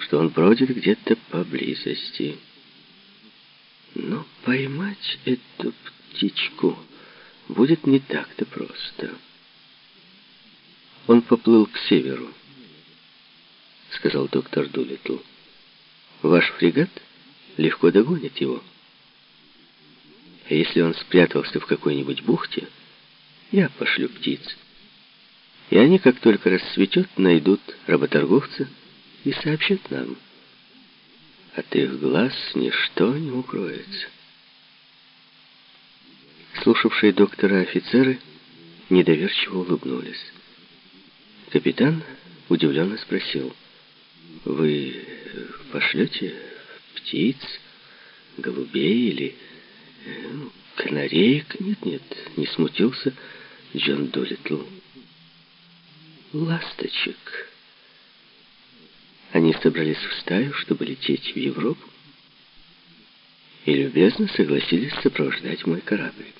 что он бродит где-то поблизости. Но поймать эту птичку будет не так-то просто. Он поплыл к северу, сказал доктор Дулитл. Ваш фрегат легко догонит его. А если он спрятался в какой-нибудь бухте, я пошлю птиц. И они, как только рассветет, найдут работорговца и сообщат нам. От их глаз ничто не укроется. Слушавшие доктора офицеры недоверчиво улыбнулись. Капитан удивленно спросил, «Вы пошлете птиц, голубей или ну, канареек?» «Нет-нет», — не смутился Джон Долитл. «Ласточек». Они собрались в стаю, чтобы лететь в Европу, и любезно согласились сопровождать мой корабль.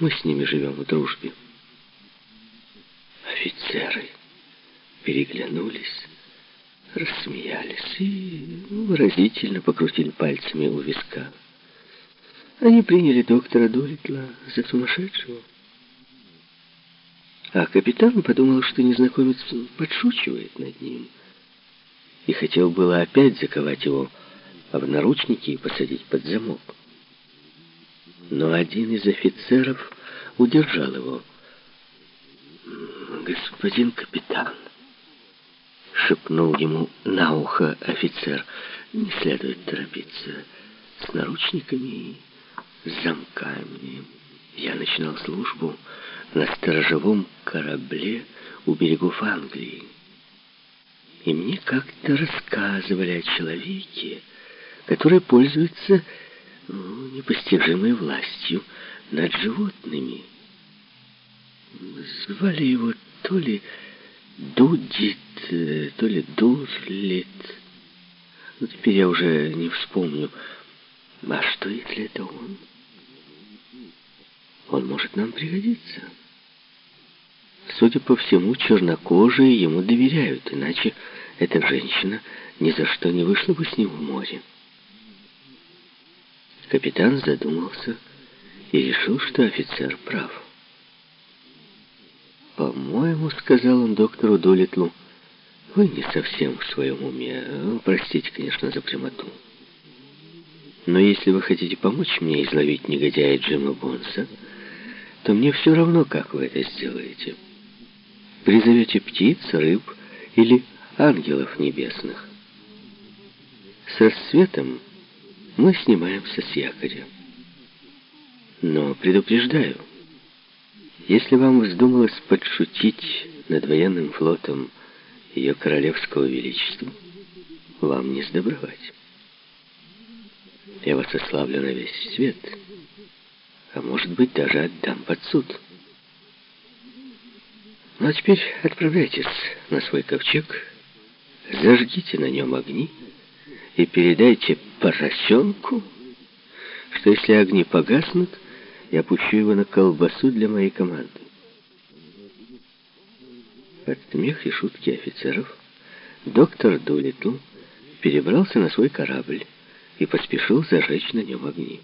Мы с ними живем в дружбе. Офицеры переглянулись, рассмеялись и выразительно покрутили пальцами у виска. Они приняли доктора Долитла за сумасшедшего. А капитан подумал, что незнакомец подшучивает над ним. И хотел было опять заковать его в наручники и посадить под замок. Но один из офицеров удержал его. «Господин капитан», — шепнул ему на ухо офицер, — «не следует торопиться с наручниками и замками. Я начинал службу на сторожевом корабле у берегов Англии. И мне как-то рассказывали о человеке, который пользуется ну, непостижимой властью над животными. Звали его то ли Дудит, э, то ли Дузлит. Ну, теперь я уже не вспомню. А что, если это он? Он может нам пригодиться. Судя по всему, чернокожие ему доверяют, иначе эта женщина ни за что не вышла бы с ним в море. Капитан задумался и решил, что офицер прав. «По-моему, — сказал он доктору Долитлу, — вы не совсем в своем уме. Простите, конечно, за прямоту. Но если вы хотите помочь мне изловить негодяя Джима Бонса, то мне все равно, как вы это сделаете. Призовете птиц, рыб или ангелов небесных. С рассветом мы снимаемся с якоря. Но предупреждаю, если вам вздумалось подшутить над военным флотом ее королевского величества, вам не сдобровать. Я вас ославлю на весь свет — а может быть, даже отдам под суд. Ну, а теперь отправляйтесь на свой ковчег, зажгите на нем огни и передайте поросенку, что если огни погаснут, я пущу его на колбасу для моей команды. От смех и шутки офицеров доктор Дулитл перебрался на свой корабль и поспешил зажечь на нем огни.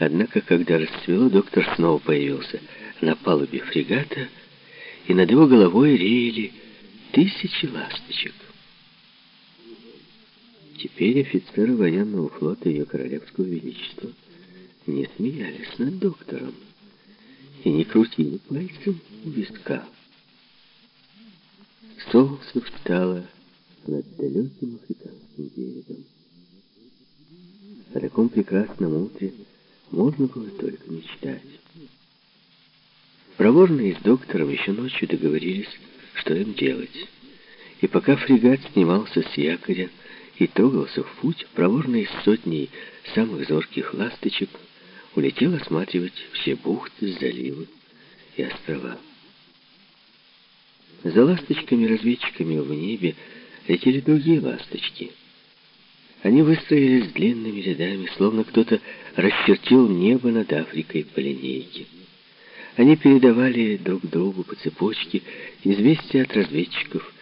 Однако, когда расцвело, доктор снова появился на палубе фрегата, и над его головой реяли тысячи ласточек. Теперь офицеры военного флота Ее Королевского Величества не смеялись над доктором и не крутили пальцем у виска. Солнце встало над далеким африканским берегом. О таком прекрасном утре можно было только мечтать. Проворные с доктором еще ночью договорились, что им делать. И пока фрегат снимался с якоря и трогался в путь, проворный с сотней самых зорких ласточек улетел осматривать все бухты, заливы и острова. За ласточками-разведчиками в небе летели другие ласточки — они выстроились длинными рядами, словно кто-то расчертил небо над Африкой по линейке. Они передавали друг другу по цепочке известия от разведчиков,